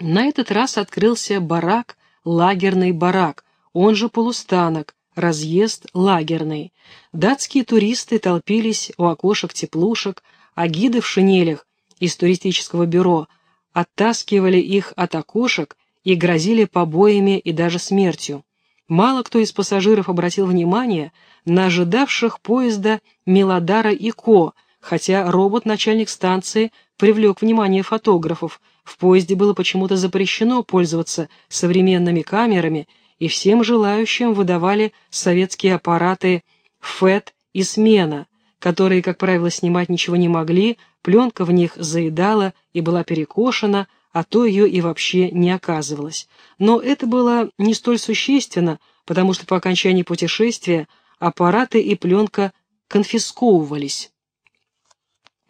На этот раз открылся барак, лагерный барак, он же полустанок, разъезд лагерный. Датские туристы толпились у окошек теплушек, а гиды в шинелях из туристического бюро оттаскивали их от окошек и грозили побоями и даже смертью. Мало кто из пассажиров обратил внимание на ожидавших поезда Мелодара и Ко, хотя робот-начальник станции привлек внимание фотографов. В поезде было почему-то запрещено пользоваться современными камерами, и всем желающим выдавали советские аппараты ФЭТ и «Смена», которые, как правило, снимать ничего не могли, пленка в них заедала и была перекошена, а то ее и вообще не оказывалось. Но это было не столь существенно, потому что по окончании путешествия аппараты и пленка конфисковывались.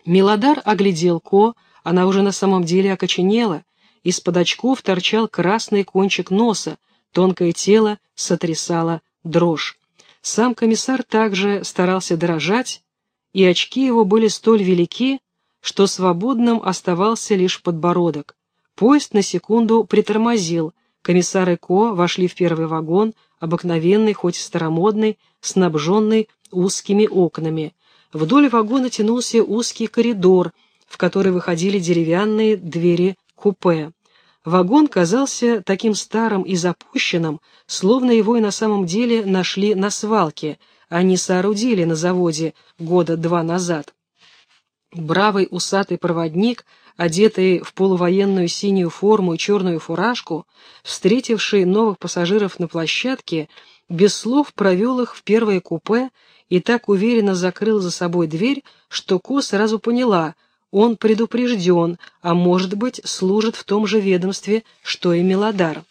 Милодар оглядел Ко, она уже на самом деле окоченела, из-под очков торчал красный кончик носа, тонкое тело сотрясало дрожь. Сам комиссар также старался дрожать, и очки его были столь велики, что свободным оставался лишь подбородок. Поезд на секунду притормозил, комиссар и Ко вошли в первый вагон, обыкновенный, хоть и старомодный, снабженный узкими окнами. Вдоль вагона тянулся узкий коридор, в который выходили деревянные двери купе. Вагон казался таким старым и запущенным, словно его и на самом деле нашли на свалке, а не соорудили на заводе года два назад. Бравый усатый проводник, одетый в полувоенную синюю форму и черную фуражку, встретивший новых пассажиров на площадке, без слов провел их в первое купе и так уверенно закрыл за собой дверь, что Ко сразу поняла, он предупрежден, а может быть, служит в том же ведомстве, что и Мелодар.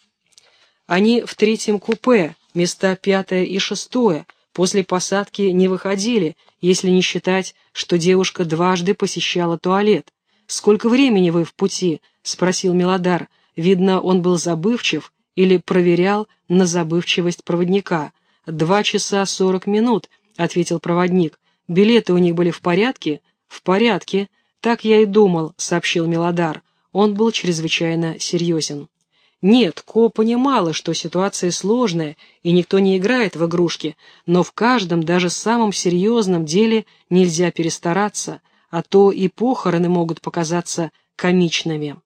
Они в третьем купе, места пятое и шестое, после посадки не выходили, если не считать, что девушка дважды посещала туалет. «Сколько времени вы в пути?» — спросил Мелодар. Видно, он был забывчив или проверял на забывчивость проводника. «Два часа сорок минут», — ответил проводник. «Билеты у них были в порядке?» «В порядке», «Так я и думал», — сообщил Мелодар. Он был чрезвычайно серьезен. Нет, Ко понимала, что ситуация сложная, и никто не играет в игрушки, но в каждом, даже самом серьезном деле нельзя перестараться, а то и похороны могут показаться комичными.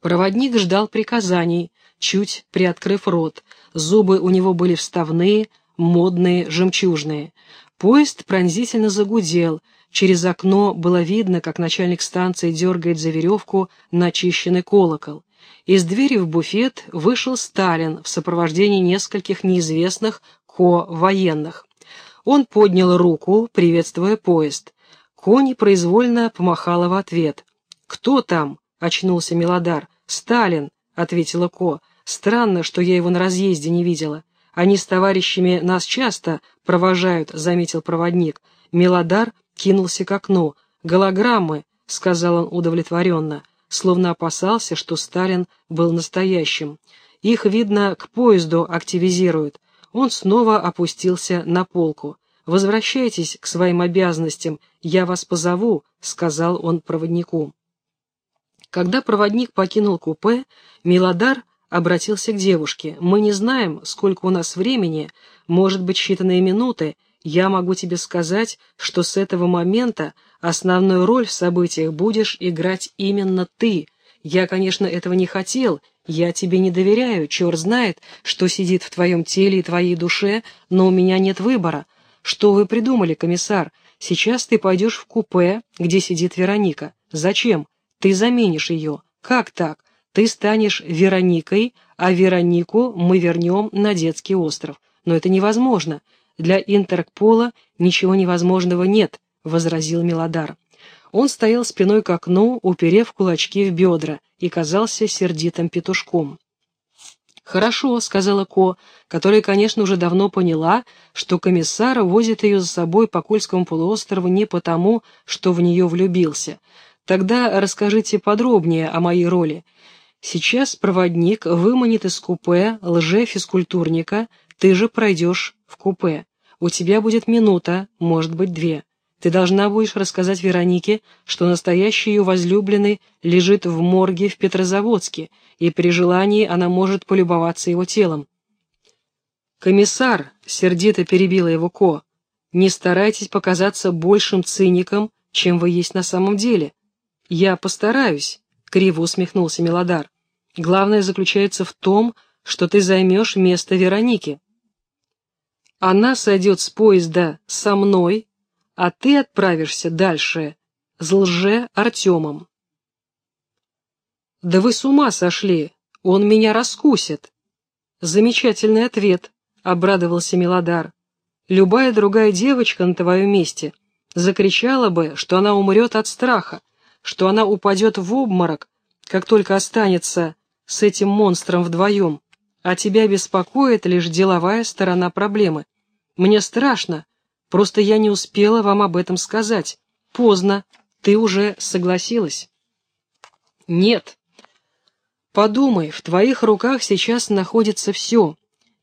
Проводник ждал приказаний, чуть приоткрыв рот. Зубы у него были вставные, модные, жемчужные. Поезд пронзительно загудел, через окно было видно, как начальник станции дергает за веревку начищенный колокол. Из двери в буфет вышел Сталин в сопровождении нескольких неизвестных ко-военных. Он поднял руку, приветствуя поезд. Ко непроизвольно помахала в ответ. «Кто там?» — очнулся Милодар. «Сталин», — ответила Ко. «Странно, что я его на разъезде не видела. Они с товарищами нас часто провожают», — заметил проводник. Милодар кинулся к окну. «Голограммы», — сказал он удовлетворенно словно опасался, что Сталин был настоящим. Их, видно, к поезду активизируют. Он снова опустился на полку. «Возвращайтесь к своим обязанностям, я вас позову», — сказал он проводнику. Когда проводник покинул купе, Милодар обратился к девушке. «Мы не знаем, сколько у нас времени, может быть, считанные минуты, я могу тебе сказать, что с этого момента основную роль в событиях будешь играть именно ты. Я, конечно, этого не хотел, я тебе не доверяю, черт знает, что сидит в твоем теле и твоей душе, но у меня нет выбора. Что вы придумали, комиссар? Сейчас ты пойдешь в купе, где сидит Вероника. Зачем? Ты заменишь ее. Как так? Ты станешь Вероникой, а Веронику мы вернем на детский остров. Но это невозможно. Для Интерпола ничего невозможного нет, возразил Милодар. Он стоял спиной к окну, уперев кулачки в бедра, и казался сердитым петушком. «Хорошо», — сказала Ко, которая, конечно, уже давно поняла, что комиссар возит ее за собой по Кольскому полуострову не потому, что в нее влюбился. «Тогда расскажите подробнее о моей роли. Сейчас проводник выманит из купе лже-физкультурника, ты же пройдешь в купе. У тебя будет минута, может быть, две. Ты должна будешь рассказать Веронике, что настоящий ее возлюбленный лежит в морге в Петрозаводске, и при желании она может полюбоваться его телом. «Комиссар», — сердито перебила его Ко, — «не старайтесь показаться большим циником, чем вы есть на самом деле. Я постараюсь», — криво усмехнулся Мелодар. «Главное заключается в том, что ты займешь место Вероники. Она сойдет с поезда со мной, а ты отправишься дальше с лже-Артемом. «Да вы с ума сошли! Он меня раскусит!» «Замечательный ответ», — обрадовался Милодар. «Любая другая девочка на твоем месте закричала бы, что она умрет от страха, что она упадет в обморок, как только останется с этим монстром вдвоем, а тебя беспокоит лишь деловая сторона проблемы. Мне страшно, Просто я не успела вам об этом сказать. Поздно, ты уже согласилась. Нет. Подумай, в твоих руках сейчас находится все,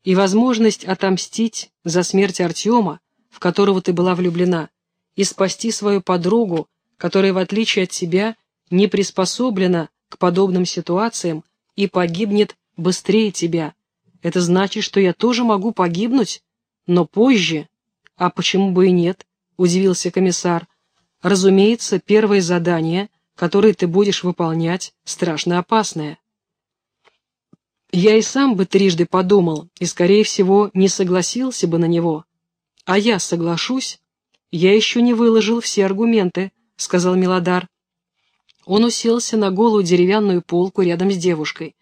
и возможность отомстить за смерть Артема, в которого ты была влюблена, и спасти свою подругу, которая, в отличие от тебя, не приспособлена к подобным ситуациям и погибнет быстрее тебя. Это значит, что я тоже могу погибнуть, но позже, «А почему бы и нет?» — удивился комиссар. «Разумеется, первое задание, которое ты будешь выполнять, страшно опасное». Я и сам бы трижды подумал, и, скорее всего, не согласился бы на него. А я соглашусь. Я еще не выложил все аргументы, — сказал Милодар. Он уселся на голую деревянную полку рядом с девушкой.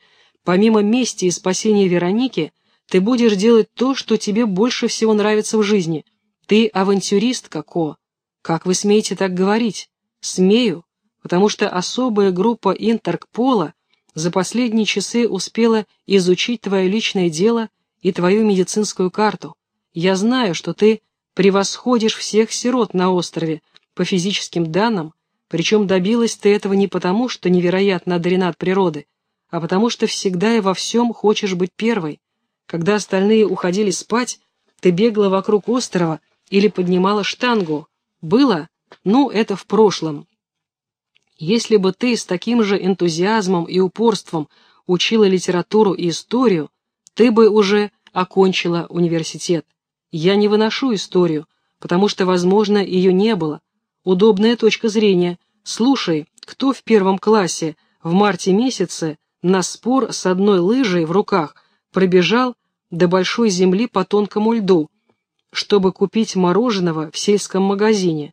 Помимо мести и спасения Вероники, ты будешь делать то, что тебе больше всего нравится в жизни — ты авантюристка, Ко. Как вы смеете так говорить? Смею, потому что особая группа Интерпола за последние часы успела изучить твое личное дело и твою медицинскую карту. Я знаю, что ты превосходишь всех сирот на острове по физическим данным, причем добилась ты этого не потому, что невероятно одарена от природы, а потому что всегда и во всем хочешь быть первой. Когда остальные уходили спать, ты бегала вокруг острова, или поднимала штангу. Было? Ну, это в прошлом. Если бы ты с таким же энтузиазмом и упорством учила литературу и историю, ты бы уже окончила университет. Я не выношу историю, потому что, возможно, ее не было. Удобная точка зрения. Слушай, кто в первом классе в марте месяце на спор с одной лыжей в руках пробежал до большой земли по тонкому льду, чтобы купить мороженого в сельском магазине.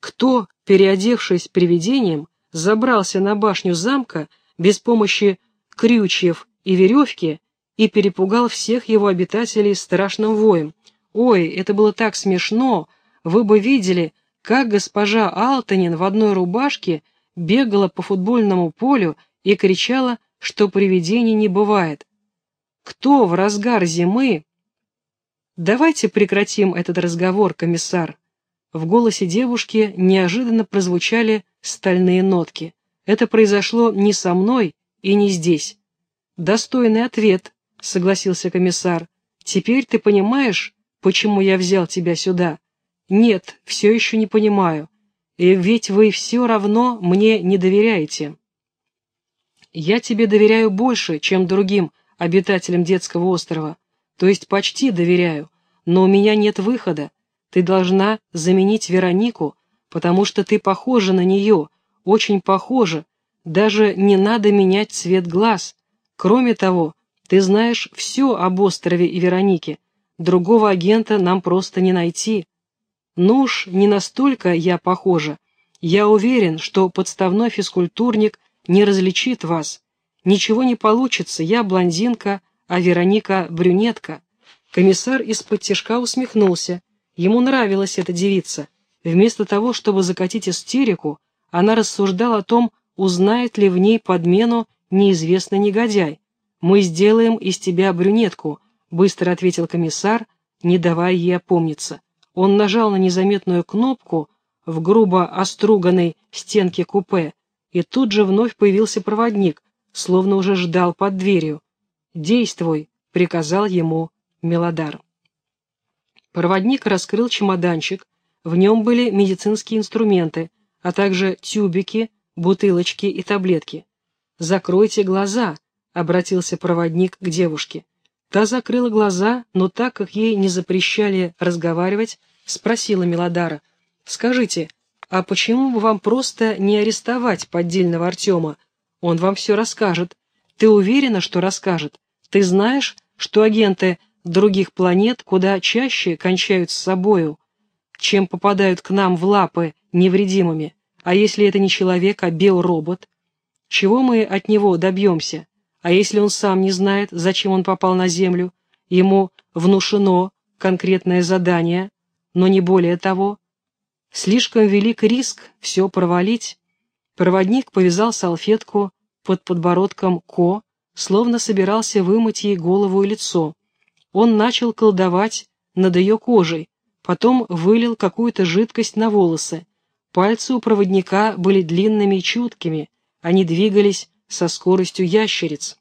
Кто, переодевшись привидением, забрался на башню замка без помощи крючьев и веревки и перепугал всех его обитателей страшным воем. Ой, это было так смешно, вы бы видели, как госпожа Алтанин в одной рубашке бегала по футбольному полю и кричала, что привидений не бывает. Кто в разгар зимы «Давайте прекратим этот разговор, комиссар». В голосе девушки неожиданно прозвучали стальные нотки. Это произошло не со мной и не здесь. «Достойный ответ», — согласился комиссар. «Теперь ты понимаешь, почему я взял тебя сюда?» «Нет, все еще не понимаю. И ведь вы все равно мне не доверяете». «Я тебе доверяю больше, чем другим обитателям детского острова то есть почти доверяю, но у меня нет выхода. Ты должна заменить Веронику, потому что ты похожа на нее, очень похожа, даже не надо менять цвет глаз. Кроме того, ты знаешь все об острове и Веронике, другого агента нам просто не найти. Ну уж не настолько я похожа. Я уверен, что подставной физкультурник не различит вас. Ничего не получится, я блондинка, а Вероника — брюнетка. Комиссар из-под тяжка усмехнулся. Ему нравилась эта девица. Вместо того, чтобы закатить истерику, она рассуждала о том, узнает ли в ней подмену неизвестный негодяй. «Мы сделаем из тебя брюнетку», — быстро ответил комиссар, не давая ей опомниться. Он нажал на незаметную кнопку в грубо оструганной стенке купе, и тут же вновь появился проводник, словно уже ждал под дверью. «Действуй», — приказал ему Мелодар. Проводник раскрыл чемоданчик, В нем были медицинские инструменты, а также тюбики, бутылочки и таблетки. «Закройте глаза», — обратился проводник к девушке. Та закрыла глаза, но так как ей не запрещали разговаривать, спросила Мелодара. «Скажите, а почему бы вам просто не арестовать поддельного Артема? Он вам все расскажет. Ты уверена, что расскажет? Ты знаешь, что агенты других планет куда чаще кончают с собою, чем попадают к нам в лапы невредимыми? А если это не человек, а биоробот? Чего мы от него добьемся?» А если он сам не знает, зачем он попал на Землю, ему внушено конкретное задание, но не более того. Слишком велик риск все провалить. Проводник повязал салфетку под подбородком Ко, словно собирался вымыть ей голову и лицо. Он начал колдовать над ее кожей, потом вылил какую-то жидкость на волосы. Пальцы у проводника были длинными и чуткими, они двигались со скоростью ящериц.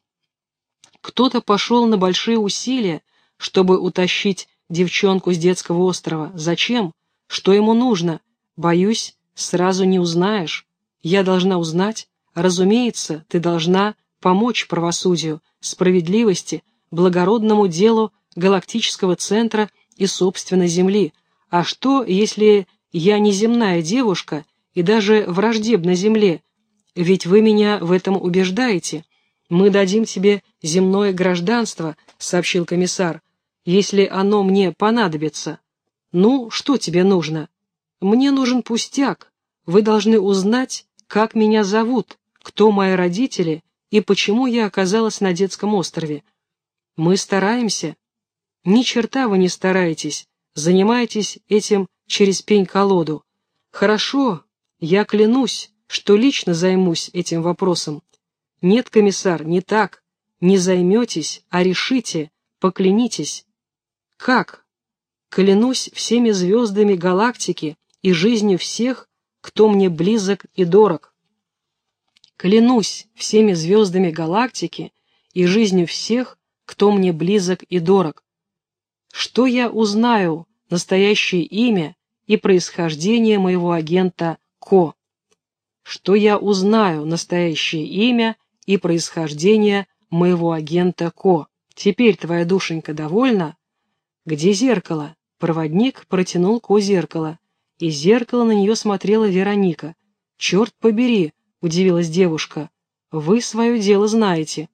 Кто-то пошел на большие усилия, чтобы утащить девчонку с детского острова. Зачем? Что ему нужно? Боюсь, сразу не узнаешь. Я должна узнать. Разумеется, ты должна помочь правосудию, справедливости, благородному делу галактического центра и собственной Земли. А что, если я не земная девушка и даже враждебна Земле, ведь вы меня в этом убеждаете. Мы дадим тебе земное гражданство, сообщил комиссар, если оно мне понадобится. Ну, что тебе нужно? Мне нужен пустяк. Вы должны узнать, как меня зовут, кто мои родители и почему я оказалась на детском острове. Мы стараемся. Ни черта вы не стараетесь, занимаетесь этим через пень-колоду. Хорошо, я клянусь, что лично займусь этим вопросом. Нет, комиссар, не так. Не займетесь, а решите, поклянитесь. Как? Клянусь всеми звездами галактики и жизнью всех, кто мне близок и дорог. Клянусь всеми звездами галактики и жизнью всех, кто мне близок и дорог. Что я узнаю, настоящее имя и происхождение моего агента Ко? Что я узнаю настоящее имя и происхождение моего агента Ко. Теперь твоя душенька довольна? Где зеркало? Проводник протянул Ко зеркало. и зеркало на нее смотрела Вероника. «Черт побери!» — удивилась девушка. «Вы свое дело знаете.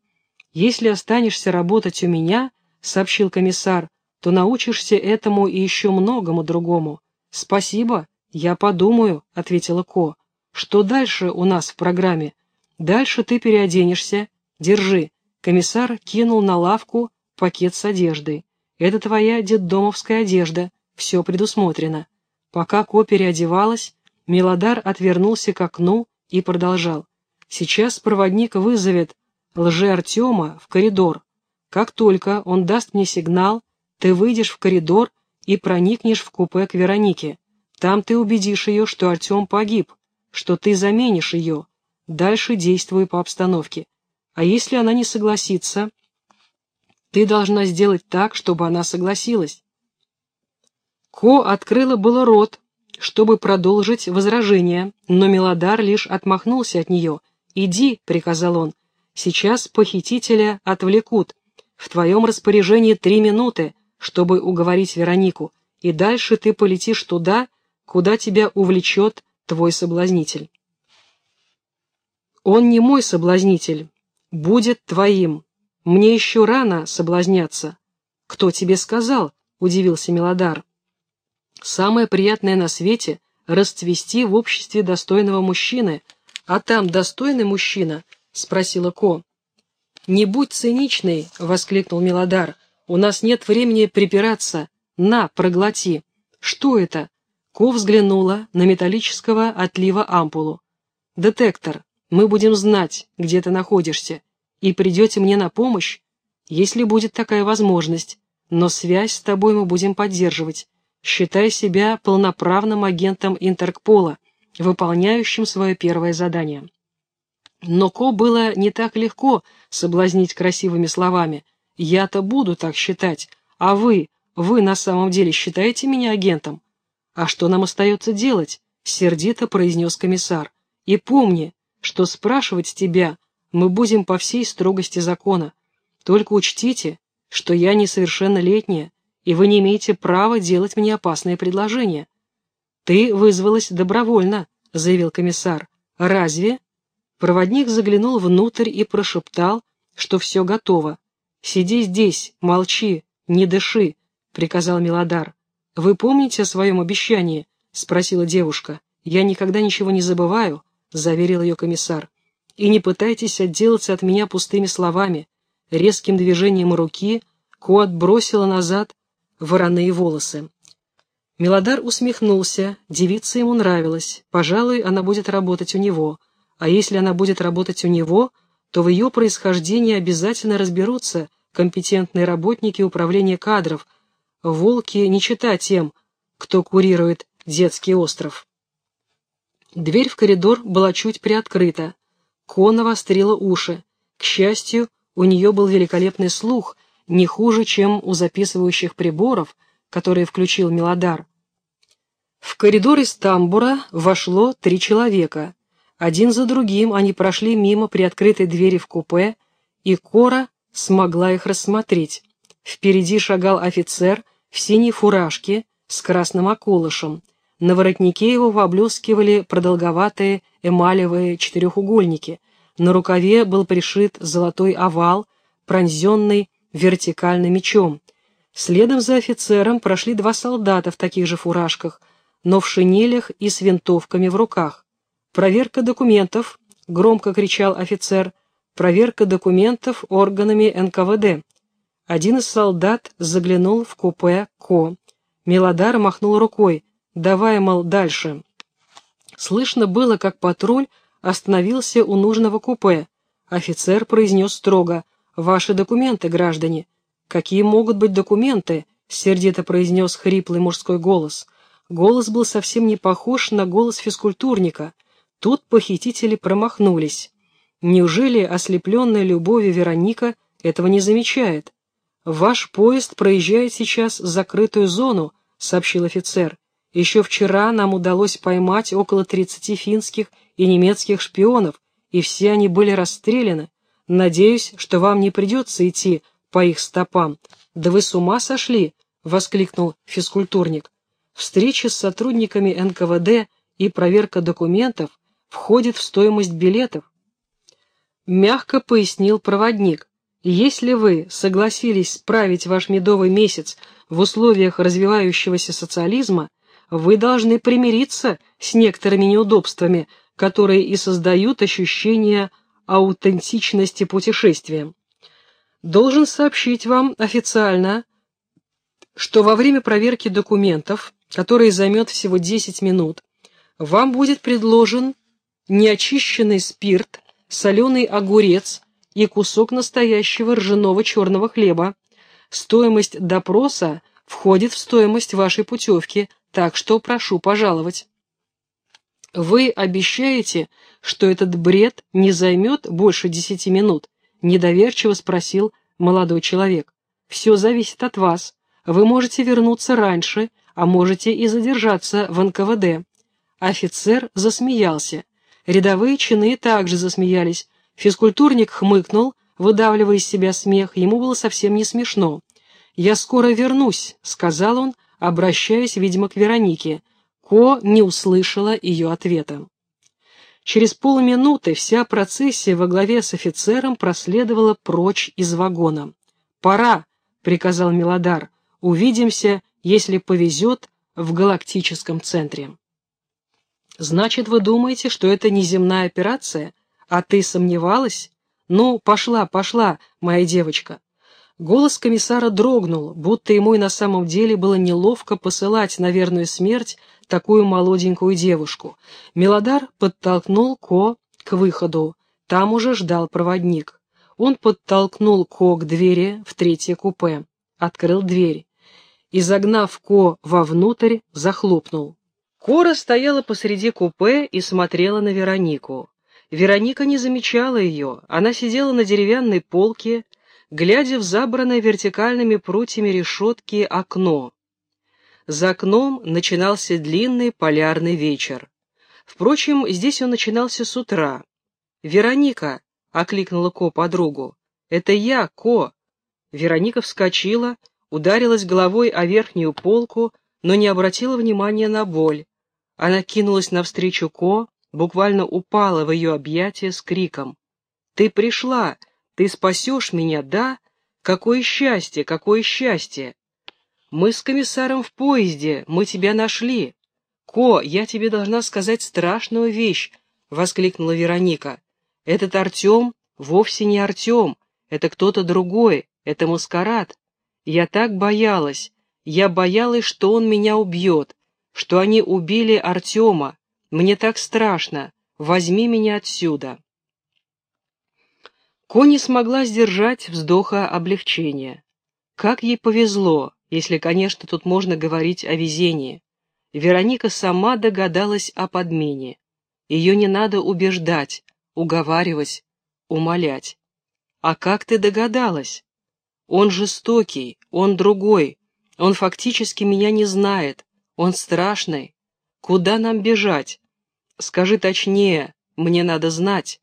Если останешься работать у меня, — сообщил комиссар, — то научишься этому и еще многому другому. Спасибо, я подумаю, — ответила Ко. Что дальше у нас в программе? Дальше ты переоденешься. Держи. Комиссар кинул на лавку пакет с одеждой. Это твоя детдомовская одежда. Все предусмотрено. Пока Ко переодевалась, Мелодар отвернулся к окну и продолжал. Сейчас проводник вызовет лже-Артема в коридор. Как только он даст мне сигнал, ты выйдешь в коридор и проникнешь в купе к Веронике. Там ты убедишь ее, что Артем погиб, что ты заменишь ее, дальше действуй по обстановке. А если она не согласится, ты должна сделать так, чтобы она согласилась. Ко открыла было рот, чтобы продолжить возражение, но Мелодар лишь отмахнулся от нее. «Иди», — приказал он, — «сейчас похитителя отвлекут. В твоем распоряжении три минуты, чтобы уговорить Веронику, и дальше ты полетишь туда, куда тебя увлечет твой соблазнитель. Он не мой соблазнитель, будет твоим. Мне еще рано соблазняться. Кто тебе сказал? Удивился Мелодар. Самое приятное на свете — расцвести в обществе достойного мужчины. А там достойный мужчина? Спросила Ко. «Не будь циничной!» — воскликнул Мелодар. «У нас нет времени припираться. На, проглоти!» «Что это?» Ко взглянула на металлического отлива ампулу. «Детектор, мы будем знать, где ты находишься, и придете мне на помощь, если будет такая возможность, но связь с тобой мы будем поддерживать. Считай себя полноправным агентом Интерпола, выполняющим свое первое задание». Но Ко было не так легко соблазнить красивыми словами. «Я-то буду так считать, а вы, вы на самом деле считаете меня агентом?» «А что нам остается делать?» — сердито произнес комиссар. «И помни, что спрашивать тебя мы будем по всей строгости закона. Только учтите, что я несовершеннолетняя, и вы не имеете права делать мне опасные предложения». «Ты вызвалась добровольно», — заявил комиссар. «Разве?» Проводник заглянул внутрь и прошептал, что все готово. «Сиди здесь, молчи, не дыши», — приказал Милодар. «Вы помните о своем обещании?» — спросила девушка. «Я никогда ничего не забываю», — заверил ее комиссар. «И не пытайтесь отделаться от меня пустыми словами». Резким движением руки Ко отбросила назад вороные волосы. Милодар усмехнулся, девица ему нравилась, пожалуй, она будет работать у него, а если она будет работать у него, то в ее происхождении обязательно разберутся компетентные работники управления кадров, волки не чита тем, кто курирует детский остров. Дверь в коридор была чуть приоткрыта. Кона вострила уши. К счастью, у нее был великолепный слух, не хуже, чем у записывающих приборов, которые включил Мелодар. В коридор из тамбура вошло три человека. Один за другим они прошли мимо приоткрытой двери в купе, и Кора смогла их рассмотреть. Впереди шагал офицер в синей фуражке с красным околышем. На воротнике его воблескивали продолговатые эмалевые четырехугольники. На рукаве был пришит золотой овал, пронзенный вертикальным мечом. Следом за офицером прошли два солдата в таких же фуражках, но в шинелях и с винтовками в руках. «Проверка документов», — громко кричал офицер, — «проверка документов органами НКВД». Один из солдат заглянул в купе Ко. Мелодар махнул рукой. «Давай, мол, дальше». Слышно было, как патруль остановился у нужного купе. Офицер произнес строго. «Ваши документы, граждане». «Какие могут быть документы?» — сердито произнес хриплый мужской голос. Голос был совсем не похож на голос физкультурника. Тут похитители промахнулись. Неужели ослепленная любовью Вероника этого не замечает? «Ваш поезд проезжает сейчас закрытую зону», — сообщил офицер. «Еще вчера нам удалось поймать около 30 финских и немецких шпионов, и все они были расстреляны. Надеюсь, что вам не придется идти по их стопам». «Да вы с ума сошли!» — воскликнул физкультурник. «Встреча с сотрудниками НКВД и проверка документов входит в стоимость билетов. Мягко пояснил проводник. Если вы согласились справить ваш медовый месяц в условиях развивающегося социализма, вы должны примириться с некоторыми неудобствами, которые и создают ощущение аутентичности путешествия. Должен сообщить вам официально, что во время проверки документов, которая займет всего 10 минут, вам будет предложен неочищенный спирт, соленый огурец и кусок настоящего ржаного черного хлеба. Стоимость допроса входит в стоимость вашей путевки, так что прошу пожаловать. Вы обещаете, что этот бред не займет больше десяти минут? Недоверчиво спросил молодой человек. Все зависит от вас. Вы можете вернуться раньше, а можете и задержаться в НКВД. Офицер засмеялся. Рядовые чины также засмеялись. Физкультурник хмыкнул, выдавливая из себя смех, ему было совсем не смешно. «Я скоро вернусь», — сказал он, обращаясь, видимо, к Веронике. Ко не услышала ее ответа. Через полминуты вся процессия во главе с офицером проследовала прочь из вагона. «Пора», — приказал Милодар, — «увидимся, если повезет, в галактическом центре». «Значит, вы думаете, что это не земная операция? А ты сомневалась? Ну, пошла, пошла, моя девочка». Голос комиссара дрогнул, будто ему и на самом деле было неловко посылать на верную смерть такую молоденькую девушку. Мелодар подтолкнул Ко к выходу. Там уже ждал проводник. Он подтолкнул Ко к двери в третье купе. Открыл дверь. И, загнав Ко вовнутрь, захлопнул. Кора стояла посреди купе и смотрела на Веронику. Вероника не замечала ее, она сидела на деревянной полке, глядя в забранное вертикальными прутьями решетки окно. За окном начинался длинный полярный вечер. Впрочем, здесь он начинался с утра. «Вероника!» — окликнула Ко подругу. «Это я, Ко!» Вероника вскочила, ударилась головой о верхнюю полку, но не обратила внимания на боль. Она кинулась навстречу Ко, буквально упала в ее объятия с криком. «Ты пришла! Ты спасешь меня, да? Какое счастье, какое счастье!» «Мы с комиссаром в поезде, мы тебя нашли!» «Ко, я тебе должна сказать страшную вещь!» — воскликнула Вероника. «Этот Артем вовсе не Артем, это кто-то другой, это маскарад. Я так боялась, я боялась, что он меня убьет, что они убили Артема. Мне так страшно, возьми меня отсюда». Ко не смогла сдержать вздоха облегчения. Как ей повезло, если, конечно, тут можно говорить о везении. Вероника сама догадалась о подмене. Ее не надо убеждать, уговаривать, умолять. А как ты догадалась? Он жестокий, он другой, он фактически меня не знает, он страшный. Куда нам бежать? Скажи точнее, мне надо знать.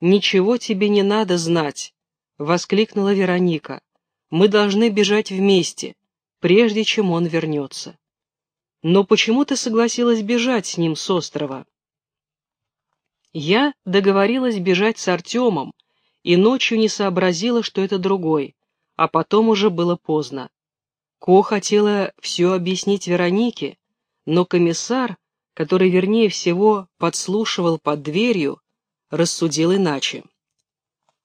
Ничего тебе не надо знать, воскликнула Вероника. Мы должны бежать вместе, прежде чем он вернется. Но почему ты согласилась бежать с ним с острова? Я договорилась бежать с Артемом, и ночью не сообразила, что это другой, а потом уже было поздно. Ко хотела все объяснить Веронике, но комиссар, который, вернее всего, подслушивал под дверью, рассудил иначе.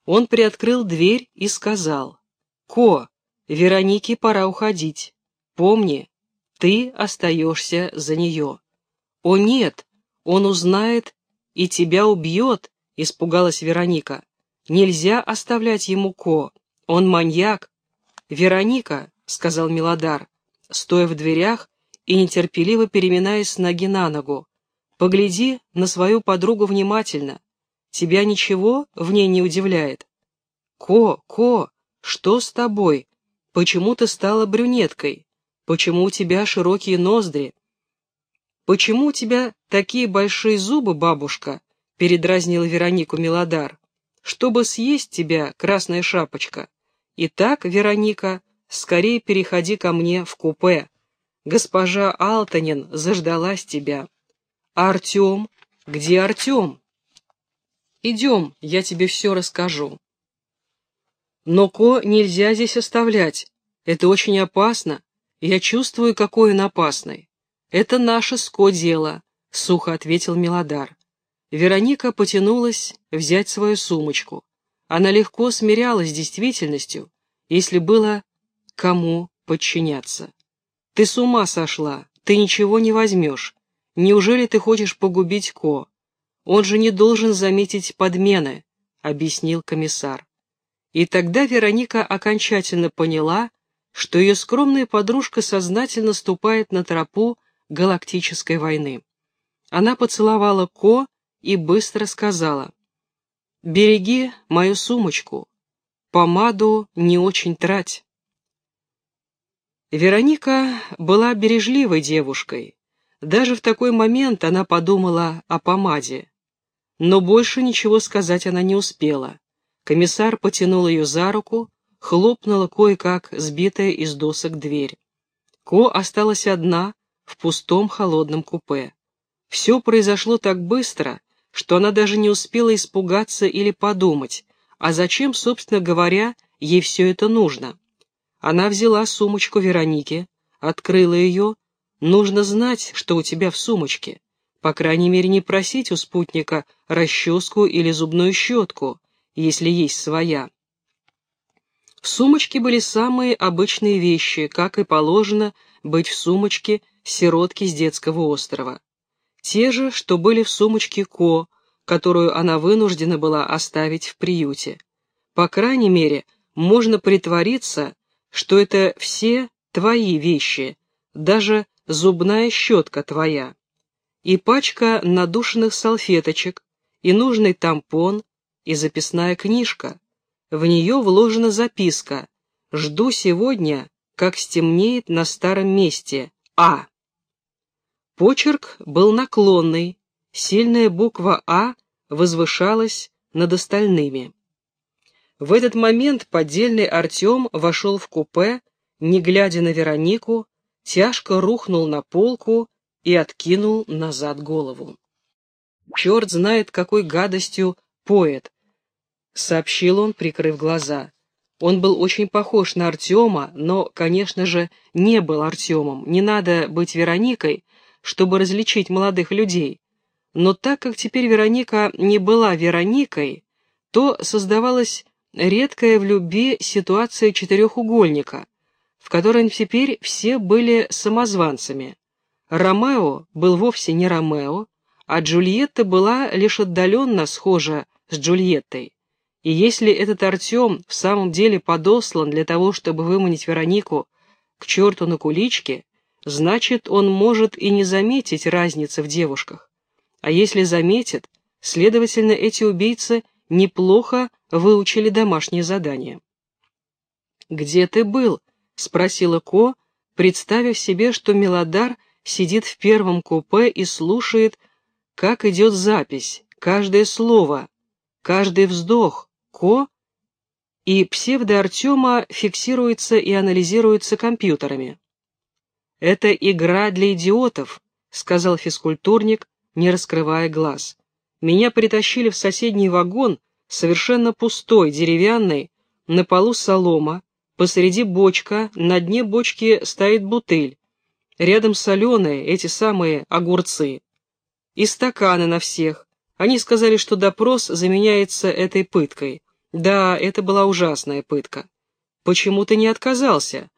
Он приоткрыл дверь и сказал, «Ко, Веронике пора уходить. Помни, ты остаешься за нее. О нет, он узнает и тебя убьет, испугалась Вероника. Нельзя оставлять ему Ко, он маньяк. Вероника, сказал Милодар, стоя в дверях и нетерпеливо переминаясь ноги на ногу, погляди на свою подругу внимательно. Тебя ничего в ней не удивляет? Ко, Ко, что с тобой? Почему ты стала брюнеткой? Почему у тебя широкие ноздри? Почему у тебя такие большие зубы, бабушка? Передразнила Веронику Милодар. Чтобы съесть тебя, красная шапочка. Итак, Вероника, скорее переходи ко мне в купе. Госпожа Алтанин заждалась тебя. А Артем? Где Артем? Идем, я тебе все расскажу. Но Ко нельзя здесь оставлять. Это очень опасно. Я чувствую, какой он опасный. Это наше ско дело, сухо ответил Милодар. Вероника потянулась взять свою сумочку. Она легко смирялась с действительностью, если было кому подчиняться. Ты с ума сошла, ты ничего не возьмешь. Неужели ты хочешь погубить Ко? Он же не должен заметить подмены, объяснил комиссар. И тогда Вероника окончательно поняла, что ее скромная подружка сознательно ступает на тропу галактической войны. Она поцеловала Ко и быстро сказала, «Береги мою сумочку, помаду не очень трать». Вероника была бережливой девушкой. Даже в такой момент она подумала о помаде. Но больше ничего сказать она не успела. Комиссар потянул ее за руку, хлопнула кое-как сбитая из досок дверь. Ко осталась одна в пустом холодном купе. Все произошло так быстро, что она даже не успела испугаться или подумать, а зачем, собственно говоря, ей все это нужно. Она взяла сумочку Вероники, открыла ее. Нужно знать, что у тебя в сумочке. По крайней мере, не просить у спутника расческу или зубную щетку, если есть своя. В сумочке были самые обычные вещи, как и положено быть в сумочке сиротки с детского острова. Те же, что были в сумочке Ко, которую она вынуждена была оставить в приюте. По крайней мере, можно притвориться, что это все твои вещи, даже зубная щетка твоя. И пачка надушенных салфеточек, и нужный тампон, и записная книжка. В нее вложена записка «Жду сегодня, как стемнеет на старом месте. А. Почерк был наклонный, сильная буква А возвышалась над остальными. В этот момент поддельный Артем вошел в купе, не глядя на Веронику, тяжко рухнул на полку и откинул назад голову. «Черт знает, какой гадостью поэт», — сообщил он, прикрыв глаза. Он был очень похож на Артема, но, конечно же, не был Артемом. Не надо быть Вероникой, чтобы различить молодых людей. Но так как теперь Вероника не была Вероникой, то создавалась редкая в любви ситуация четырехугольника, в которой теперь все были самозванцами. Ромео был вовсе не Ромео, а Джульетта была лишь отдаленно схожа с Джульеттой. И если этот Артем в самом деле подослан для того, чтобы выманить Веронику к черту на куличке, значит, он может и не заметить разницы в девушках. А если заметит, следовательно, эти убийцы неплохо выучили домашнее задание. «Где ты был?» — спросила Ко, представив себе, что Мелодар сидит в первом купе и слушает, как идет запись, каждое слово, каждый вздох, Ко и псевдо-Артема фиксируется и анализируется компьютерами. «Это игра для идиотов», — сказал физкультурник, не раскрывая глаз. «Меня притащили в соседний вагон, совершенно пустой, деревянный, на полу солома, посреди бочка, на дне бочки стоит бутыль, рядом соленые, эти самые огурцы, и стаканы на всех. Они сказали, что допрос заменяется этой пыткой. Да, это была ужасная пытка. Почему ты не отказался?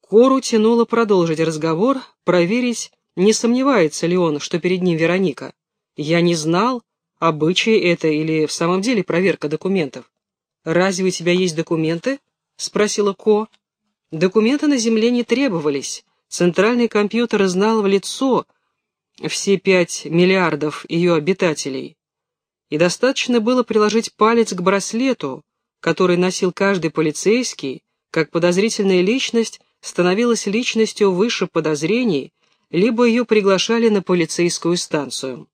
Кору тянуло продолжить разговор, проверить, не сомневается ли он, что перед ним Вероника. Я не знал, обычай это или в самом деле проверка документов. «Разве у тебя есть документы?» — спросила Ко. Документы на земле не требовались. Центральный компьютер знал в лицо все пять миллиардов ее обитателей и достаточно было приложить палец к браслету, который носил каждый полицейский, как подозрительная личность становилась личностью выше подозрений, либо ее приглашали на полицейскую станцию.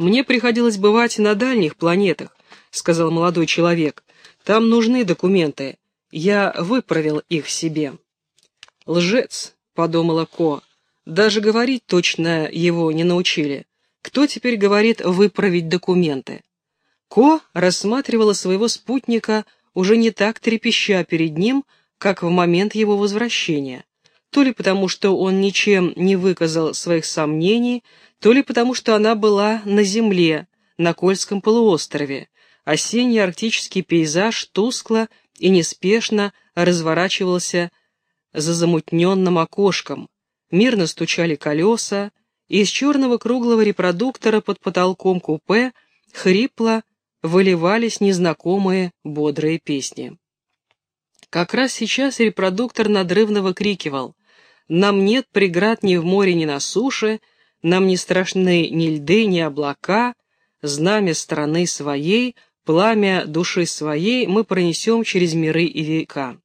«Мне приходилось бывать на дальних планетах», — сказал молодой человек. «Там нужны документы. Я выправил их себе». «Лжец», — подумала Ко. «Даже говорить точно его не научили. Кто теперь говорит выправить документы? Ко рассматривала своего спутника уже не так трепеща перед ним, как в момент его возвращения. То ли потому, что он ничем не выказал своих сомнений, то ли потому, что она была на земле, на Кольском полуострове. Осенний арктический пейзаж тускло и неспешно разворачивался за замутненным окошком. Мирно стучали колеса, из черного круглого репродуктора под потолком купе хрипло выливались незнакомые бодрые песни. Как раз сейчас репродуктор надрывно выкрикивал «Нам нет преград ни в море, ни на суше, нам не страшны ни льды, ни облака, знамя страны своей, пламя души своей мы пронесем через миры и века».